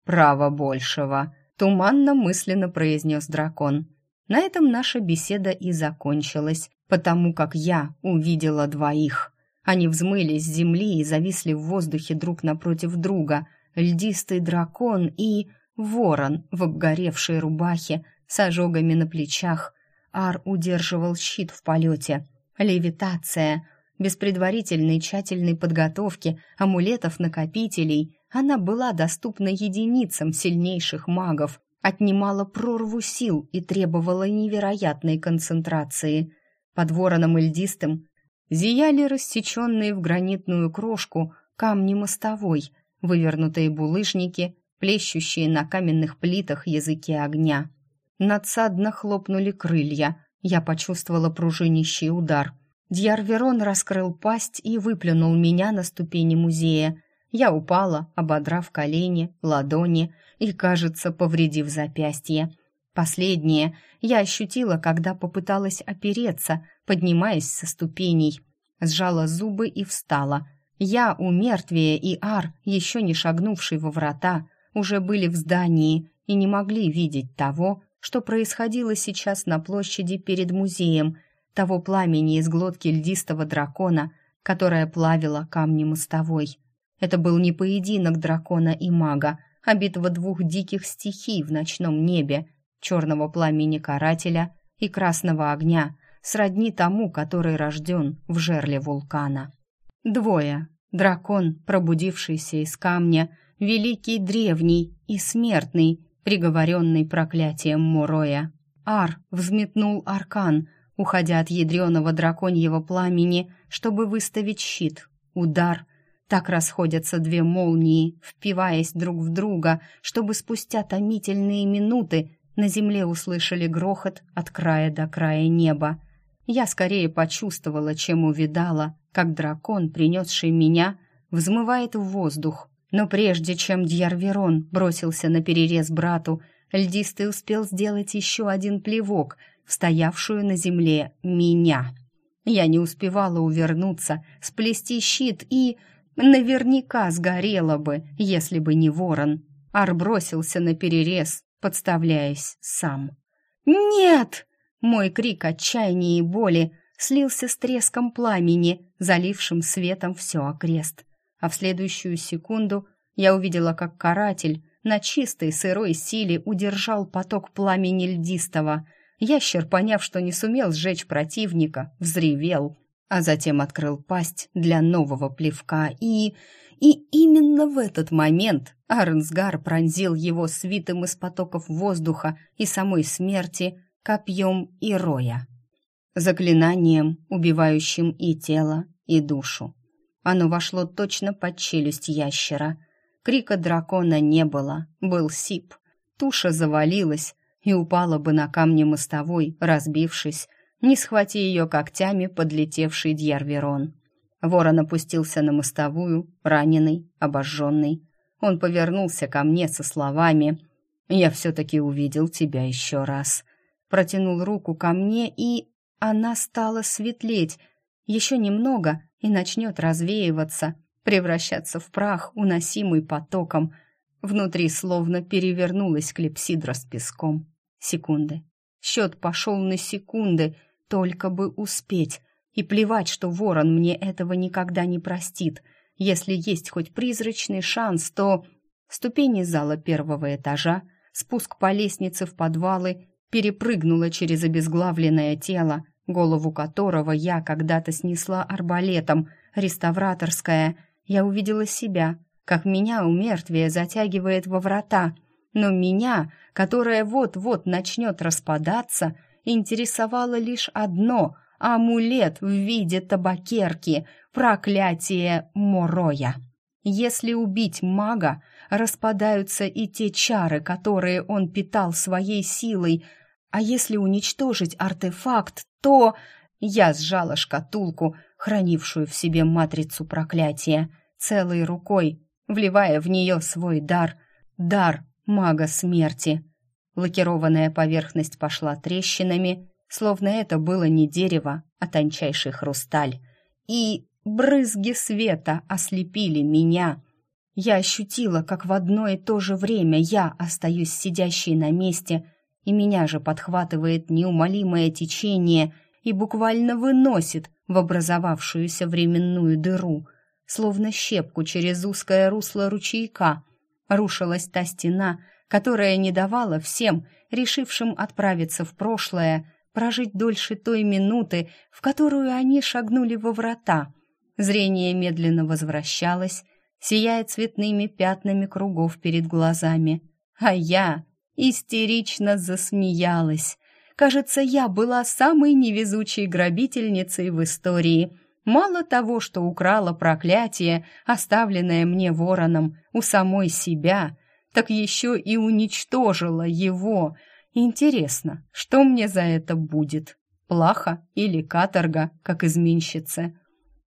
«Право большего», — туманно мысленно произнес дракон. На этом наша беседа и закончилась, потому как я увидела двоих. Они взмыли с земли и зависли в воздухе друг напротив друга. Льдистый дракон и ворон в обгоревшей рубахе с ожогами на плечах. Ар удерживал щит в полете — Левитация. Без предварительной тщательной подготовки амулетов-накопителей она была доступна единицам сильнейших магов, отнимала прорву сил и требовала невероятной концентрации. Под вороном льдистым зияли рассеченные в гранитную крошку камни мостовой, вывернутые булыжники, плещущие на каменных плитах языки огня. Надсадно хлопнули крылья, я почувствовала пружинищий удар. Дьярверон раскрыл пасть и выплюнул меня на ступени музея. Я упала, ободрав колени, ладони и, кажется, повредив запястье. Последнее я ощутила, когда попыталась опереться, поднимаясь со ступеней. Сжала зубы и встала. Я, у мертвия и Ар, еще не шагнувший во врата, уже были в здании и не могли видеть того, что происходило сейчас на площади перед музеем, того пламени из глотки льдистого дракона, которое плавило камни мостовой. Это был не поединок дракона и мага, а битва двух диких стихий в ночном небе, черного пламени карателя и красного огня, сродни тому, который рожден в жерле вулкана. Двое. Дракон, пробудившийся из камня, великий древний и смертный, приговоренный проклятием Муроя. Ар взметнул аркан, уходя от ядреного драконьего пламени, чтобы выставить щит. Удар. Так расходятся две молнии, впиваясь друг в друга, чтобы спустя томительные минуты на земле услышали грохот от края до края неба. Я скорее почувствовала, чем увидала, как дракон, принесший меня, взмывает в воздух. Но прежде чем Дьярверон бросился на перерез брату, льдистый успел сделать еще один плевок в стоявшую на земле меня. Я не успевала увернуться, сплести щит и Наверняка сгорела бы, если бы не ворон. Ар бросился на перерез, подставляясь сам. «Нет!» Мой крик отчаяния и боли слился с треском пламени, залившим светом все окрест. А в следующую секунду я увидела, как каратель на чистой сырой силе удержал поток пламени льдистого. Ящер, поняв, что не сумел сжечь противника, взревел — а затем открыл пасть для нового плевка и... И именно в этот момент Арнсгар пронзил его свитым из потоков воздуха и самой смерти копьем и роя. Заклинанием, убивающим и тело, и душу. Оно вошло точно под челюсть ящера. Крика дракона не было, был сип. Туша завалилась и упала бы на камне мостовой, разбившись, не схвати ее когтями подлетевший Дьярверон. Ворон опустился на мостовую, раненый, обожженный. Он повернулся ко мне со словами «Я все-таки увидел тебя еще раз». Протянул руку ко мне, и она стала светлеть. Еще немного, и начнет развеиваться, превращаться в прах, уносимый потоком. Внутри словно перевернулась клепсидра с песком. Секунды. Счет пошел на секунды, только бы успеть. И плевать, что ворон мне этого никогда не простит. Если есть хоть призрачный шанс, то... Ступени зала первого этажа, спуск по лестнице в подвалы, перепрыгнула через обезглавленное тело, голову которого я когда-то снесла арбалетом, реставраторская. Я увидела себя, как меня у мертвия затягивает во врата, но меня, которая вот-вот начнет распадаться, интересовало лишь одно — амулет в виде табакерки, проклятие Мороя. Если убить мага, распадаются и те чары, которые он питал своей силой, а если уничтожить артефакт, то... Я сжала шкатулку, хранившую в себе матрицу проклятия, целой рукой, вливая в нее свой дар, дар мага смерти. Лакированная поверхность пошла трещинами, словно это было не дерево, а тончайший хрусталь. И брызги света ослепили меня. Я ощутила, как в одно и то же время я остаюсь сидящей на месте, и меня же подхватывает неумолимое течение и буквально выносит в образовавшуюся временную дыру, словно щепку через узкое русло ручейка. Рушилась та стена, которая не давала всем, решившим отправиться в прошлое, прожить дольше той минуты, в которую они шагнули во врата. Зрение медленно возвращалось, сияя цветными пятнами кругов перед глазами. А я истерично засмеялась. Кажется, я была самой невезучей грабительницей в истории. Мало того, что украла проклятие, оставленное мне вороном, у самой себя — так еще и уничтожила его. Интересно, что мне за это будет? Плаха или каторга, как изменщице?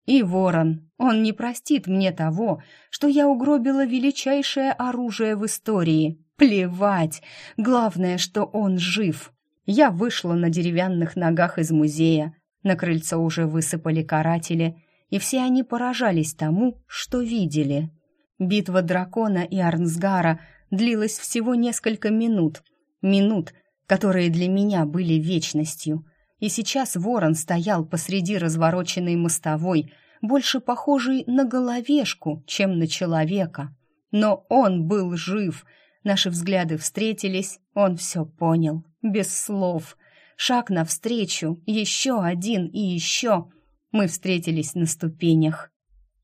И ворон, он не простит мне того, что я угробила величайшее оружие в истории. Плевать, главное, что он жив. Я вышла на деревянных ногах из музея, на крыльцо уже высыпали каратели, и все они поражались тому, что видели. Битва дракона и Арнсгара длилась всего несколько минут. Минут, которые для меня были вечностью. И сейчас ворон стоял посреди развороченной мостовой, больше похожий на головешку, чем на человека. Но он был жив. Наши взгляды встретились, он все понял, без слов. Шаг навстречу, еще один и еще. Мы встретились на ступенях.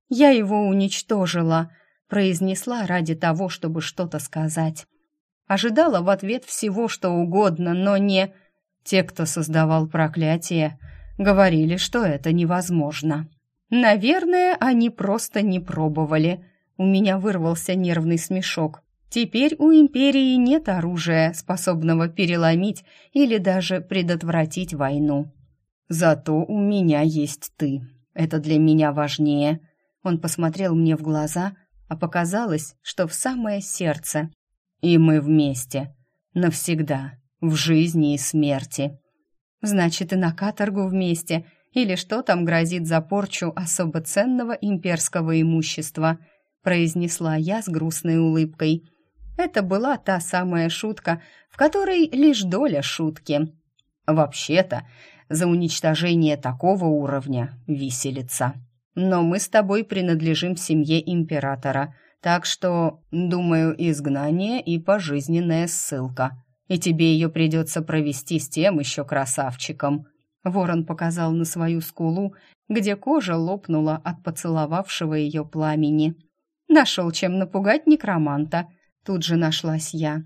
Я его уничтожила — произнесла ради того, чтобы что-то сказать. Ожидала в ответ всего, что угодно, но не... Те, кто создавал проклятие, говорили, что это невозможно. Наверное, они просто не пробовали. У меня вырвался нервный смешок. Теперь у империи нет оружия, способного переломить или даже предотвратить войну. Зато у меня есть ты. Это для меня важнее. Он посмотрел мне в глаза, а показалось, что в самое сердце. И мы вместе. Навсегда. В жизни и смерти. Значит, и на каторгу вместе. Или что там грозит за порчу особо ценного имперского имущества, произнесла я с грустной улыбкой. Это была та самая шутка, в которой лишь доля шутки. Вообще-то, за уничтожение такого уровня виселица. Но мы с тобой принадлежим семье императора, так что, думаю, изгнание и пожизненная ссылка. И тебе ее придется провести с тем еще красавчиком». Ворон показал на свою скулу, где кожа лопнула от поцеловавшего ее пламени. «Нашел, чем напугать некроманта», — тут же нашлась я.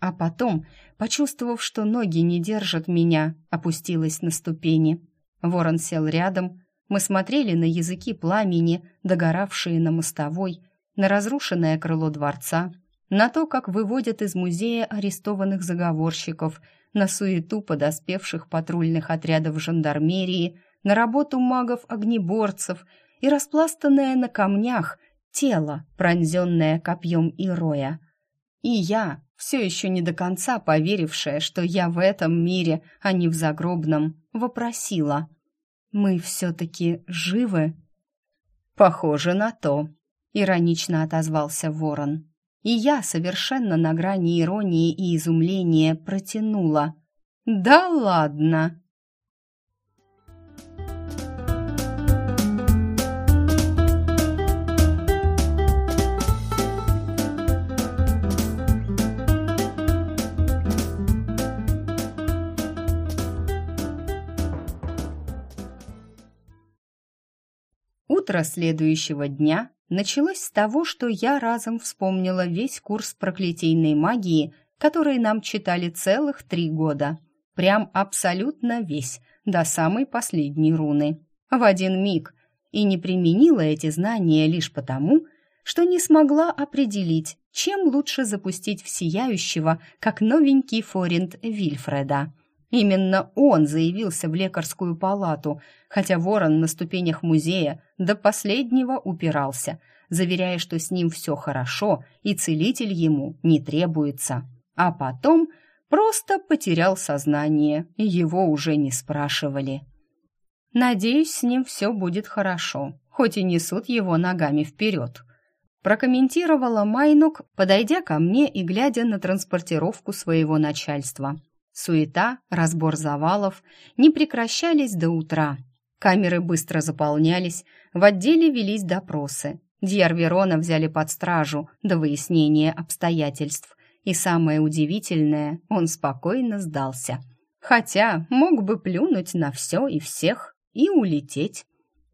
А потом, почувствовав, что ноги не держат меня, опустилась на ступени. Ворон сел рядом, мы смотрели на языки пламени, догоравшие на мостовой, на разрушенное крыло дворца, на то, как выводят из музея арестованных заговорщиков, на суету подоспевших патрульных отрядов жандармерии, на работу магов-огнеборцев и распластанное на камнях тело, пронзенное копьем Ироя. И я, все еще не до конца поверившая, что я в этом мире, а не в загробном, вопросила. «Мы все-таки живы?» «Похоже на то», — иронично отозвался ворон. И я, совершенно на грани иронии и изумления, протянула. «Да ладно!» Утро следующего дня началось с того, что я разом вспомнила весь курс проклятийной магии, который нам читали целых три года. Прям абсолютно весь, до самой последней руны. В один миг. И не применила эти знания лишь потому, что не смогла определить, чем лучше запустить в сияющего, как новенький форинт Вильфреда. Именно он заявился в лекарскую палату, хотя ворон на ступенях музея до последнего упирался, заверяя, что с ним все хорошо и целитель ему не требуется. А потом просто потерял сознание, и его уже не спрашивали. «Надеюсь, с ним все будет хорошо, хоть и несут его ногами вперед», прокомментировала Майнук, подойдя ко мне и глядя на транспортировку своего начальства. Суета, разбор завалов не прекращались до утра. Камеры быстро заполнялись, в отделе велись допросы. Дьяр Верона взяли под стражу до выяснения обстоятельств. И самое удивительное, он спокойно сдался. Хотя мог бы плюнуть на все и всех и улететь.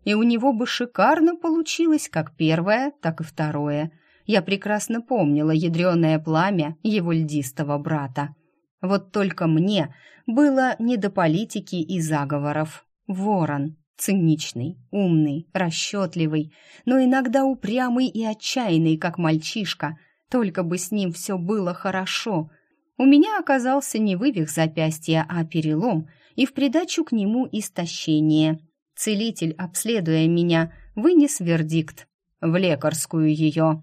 И у него бы шикарно получилось как первое, так и второе. Я прекрасно помнила ядреное пламя его льдистого брата. Вот только мне было не до политики и заговоров. Ворон, циничный, умный, расчетливый, но иногда упрямый и отчаянный, как мальчишка. Только бы с ним все было хорошо. У меня оказался не вывих запястья, а перелом, и в придачу к нему истощение. Целитель, обследуя меня, вынес вердикт. В лекарскую ее.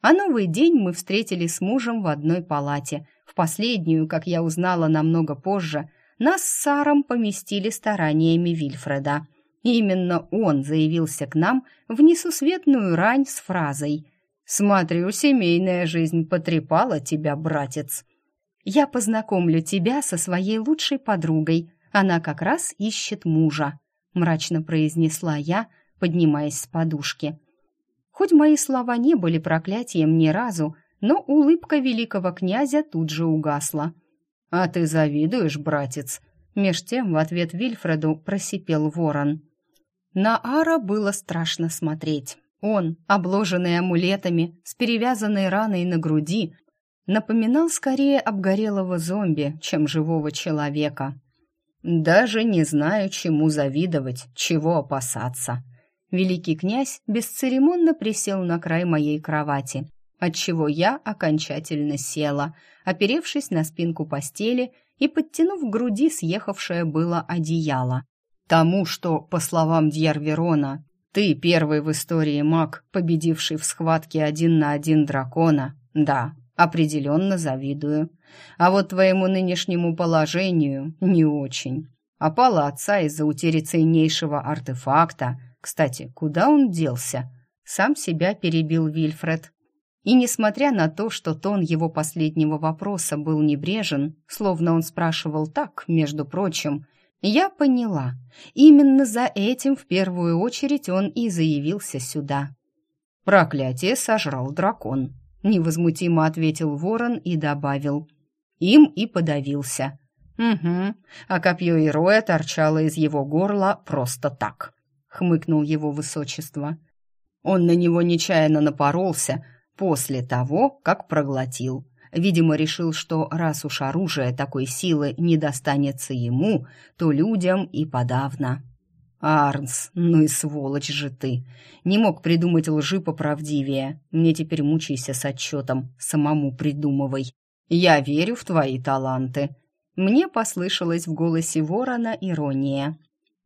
А новый день мы встретили с мужем в одной палате – в последнюю, как я узнала намного позже, нас с Саром поместили стараниями Вильфреда. И именно он заявился к нам в несусветную рань с фразой «Смотрю, семейная жизнь потрепала тебя, братец». «Я познакомлю тебя со своей лучшей подругой. Она как раз ищет мужа», — мрачно произнесла я, поднимаясь с подушки. Хоть мои слова не были проклятием ни разу, но улыбка великого князя тут же угасла. «А ты завидуешь, братец?» Меж тем в ответ Вильфреду просипел ворон. На Ара было страшно смотреть. Он, обложенный амулетами, с перевязанной раной на груди, напоминал скорее обгорелого зомби, чем живого человека. «Даже не знаю, чему завидовать, чего опасаться», Великий князь бесцеремонно присел на край моей кровати, отчего я окончательно села, оперевшись на спинку постели и подтянув к груди съехавшее было одеяло. Тому, что, по словам Дьярверона, ты первый в истории маг, победивший в схватке один на один дракона, да, определенно завидую. А вот твоему нынешнему положению не очень. Опала отца из-за утери ценнейшего артефакта. Кстати, куда он делся? Сам себя перебил Вильфред. И несмотря на то, что тон его последнего вопроса был небрежен, словно он спрашивал так, между прочим, я поняла. Именно за этим в первую очередь он и заявился сюда. «Проклятие сожрал дракон», — невозмутимо ответил ворон и добавил. «Им и подавился». «Угу, а копье Ироя торчало из его горла просто так», — хмыкнул его высочество. Он на него нечаянно напоролся после того, как проглотил. Видимо, решил, что раз уж оружие такой силы не достанется ему, то людям и подавно. «Арнс, ну и сволочь же ты! Не мог придумать лжи поправдивее. Мне теперь мучайся с отчетом, самому придумывай. Я верю в твои таланты». Мне послышалось в голосе ворона ирония.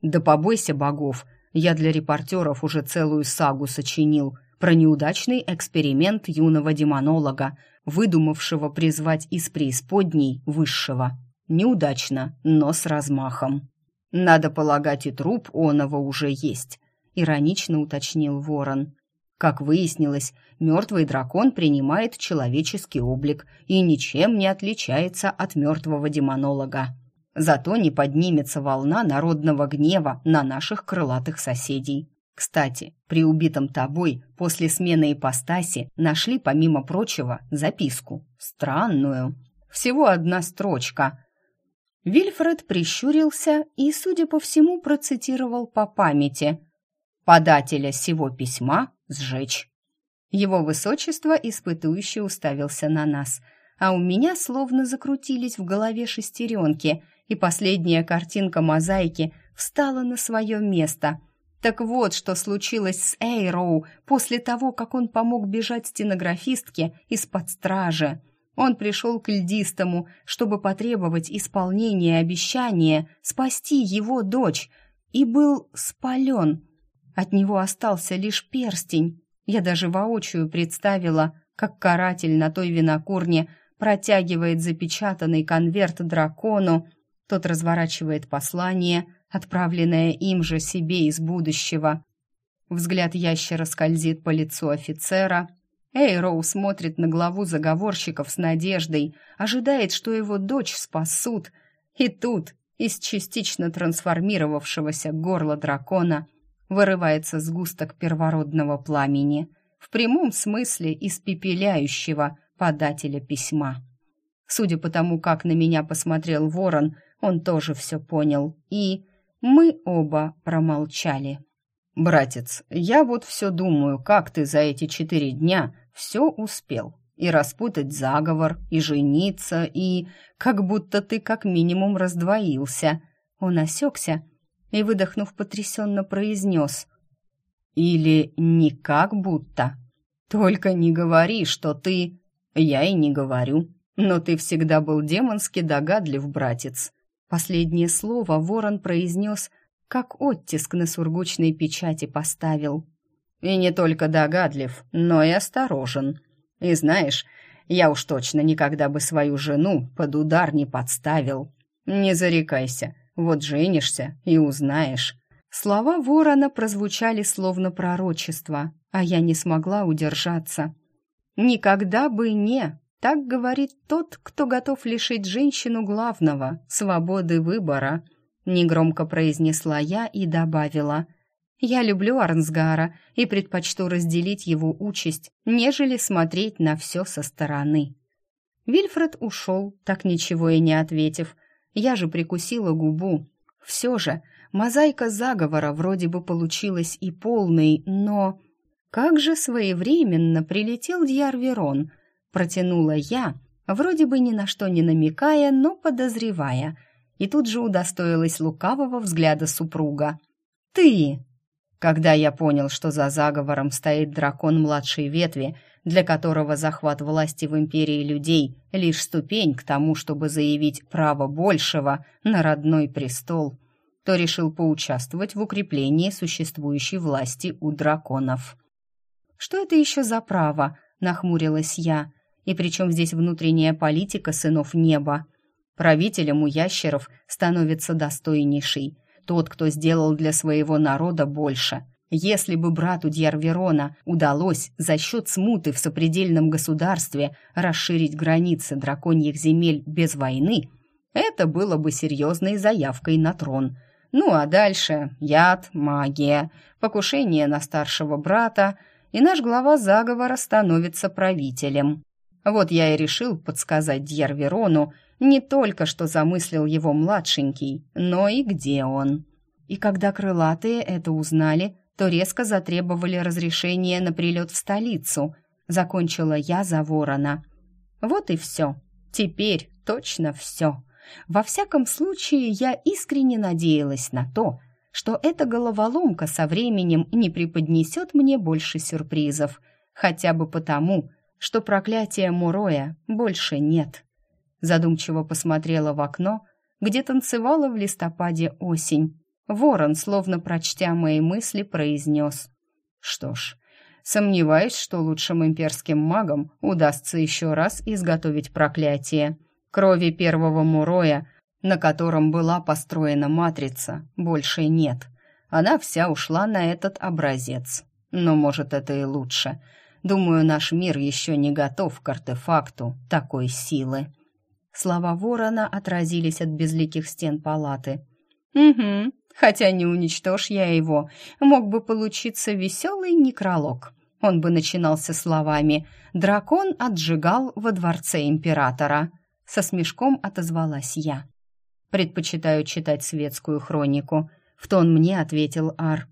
«Да побойся богов! Я для репортеров уже целую сагу сочинил про неудачный эксперимент юного демонолога, выдумавшего призвать из преисподней высшего. Неудачно, но с размахом. Надо полагать, и труп оного уже есть, иронично уточнил Ворон. Как выяснилось, мертвый дракон принимает человеческий облик и ничем не отличается от мертвого демонолога. Зато не поднимется волна народного гнева на наших крылатых соседей. Кстати, при убитом тобой после смены ипостаси нашли, помимо прочего, записку. Странную. Всего одна строчка. Вильфред прищурился и, судя по всему, процитировал по памяти. «Подателя сего письма сжечь». Его высочество испытующе уставился на нас, а у меня словно закрутились в голове шестеренки, и последняя картинка мозаики встала на свое место. Так вот, что случилось с Эйроу после того, как он помог бежать стенографистке из-под стражи. Он пришел к льдистому, чтобы потребовать исполнения обещания спасти его дочь, и был спален. От него остался лишь перстень. Я даже воочию представила, как каратель на той винокурне протягивает запечатанный конверт дракону, тот разворачивает послание, отправленное им же себе из будущего. Взгляд ящера скользит по лицу офицера — Эйроу смотрит на главу заговорщиков с надеждой, ожидает, что его дочь спасут. И тут из частично трансформировавшегося горла дракона вырывается сгусток первородного пламени, в прямом смысле испепеляющего подателя письма. Судя по тому, как на меня посмотрел ворон, он тоже все понял, и мы оба промолчали. «Братец, я вот все думаю, как ты за эти четыре дня все успел. И распутать заговор, и жениться, и... Как будто ты как минимум раздвоился. Он осекся и, выдохнув, потрясенно произнес. Или не как будто. Только не говори, что ты... Я и не говорю. Но ты всегда был демонски догадлив, братец. Последнее слово ворон произнес, как оттиск на сургучной печати поставил. И не только догадлив, но и осторожен. И знаешь, я уж точно никогда бы свою жену под удар не подставил. Не зарекайся, вот женишься и узнаешь». Слова ворона прозвучали словно пророчество, а я не смогла удержаться. «Никогда бы не!» Так говорит тот, кто готов лишить женщину главного — свободы выбора. Негромко произнесла я и добавила. Я люблю Арнсгара и предпочту разделить его участь, нежели смотреть на все со стороны. Вильфред ушел, так ничего и не ответив. Я же прикусила губу. Все же, мозаика заговора вроде бы получилась и полной, но... Как же своевременно прилетел Дьяр Верон, протянула я, вроде бы ни на что не намекая, но подозревая, и тут же удостоилась лукавого взгляда супруга. «Ты!» Когда я понял, что за заговором стоит дракон младшей ветви, для которого захват власти в империи людей лишь ступень к тому, чтобы заявить право большего на родной престол, то решил поучаствовать в укреплении существующей власти у драконов. «Что это еще за право?» — нахмурилась я. «И причем здесь внутренняя политика сынов неба? Правителем у ящеров становится достойнейший, тот, кто сделал для своего народа больше. Если бы брату Дьярверона удалось за счет смуты в сопредельном государстве расширить границы драконьих земель без войны, это было бы серьезной заявкой на трон. Ну а дальше яд, магия, покушение на старшего брата, и наш глава заговора становится правителем. Вот я и решил подсказать Дьярверону не только, что замыслил его младшенький, но и где он. И когда крылатые это узнали, то резко затребовали разрешения на прилет в столицу. Закончила я за ворона. Вот и все. Теперь точно все. Во всяком случае, я искренне надеялась на то, что эта головоломка со временем не преподнесет мне больше сюрпризов, хотя бы потому, что проклятия Муроя больше нет. Задумчиво посмотрела в окно, где танцевала в листопаде осень, Ворон, словно прочтя мои мысли, произнес. «Что ж, сомневаюсь, что лучшим имперским магам удастся еще раз изготовить проклятие. Крови первого Муроя, на котором была построена матрица, больше нет. Она вся ушла на этот образец. Но, может, это и лучше. Думаю, наш мир еще не готов к артефакту такой силы». Слова ворона отразились от безликих стен палаты. «Угу, Хотя не уничтожь я его, мог бы получиться веселый некролог. Он бы начинался словами «Дракон отжигал во дворце императора». Со смешком отозвалась я. «Предпочитаю читать светскую хронику», — в тон мне ответил Ар.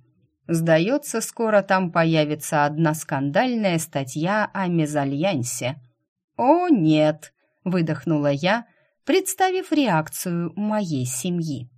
«Сдается, скоро там появится одна скандальная статья о мезальянсе». «О, нет!» — выдохнула я, представив реакцию моей семьи.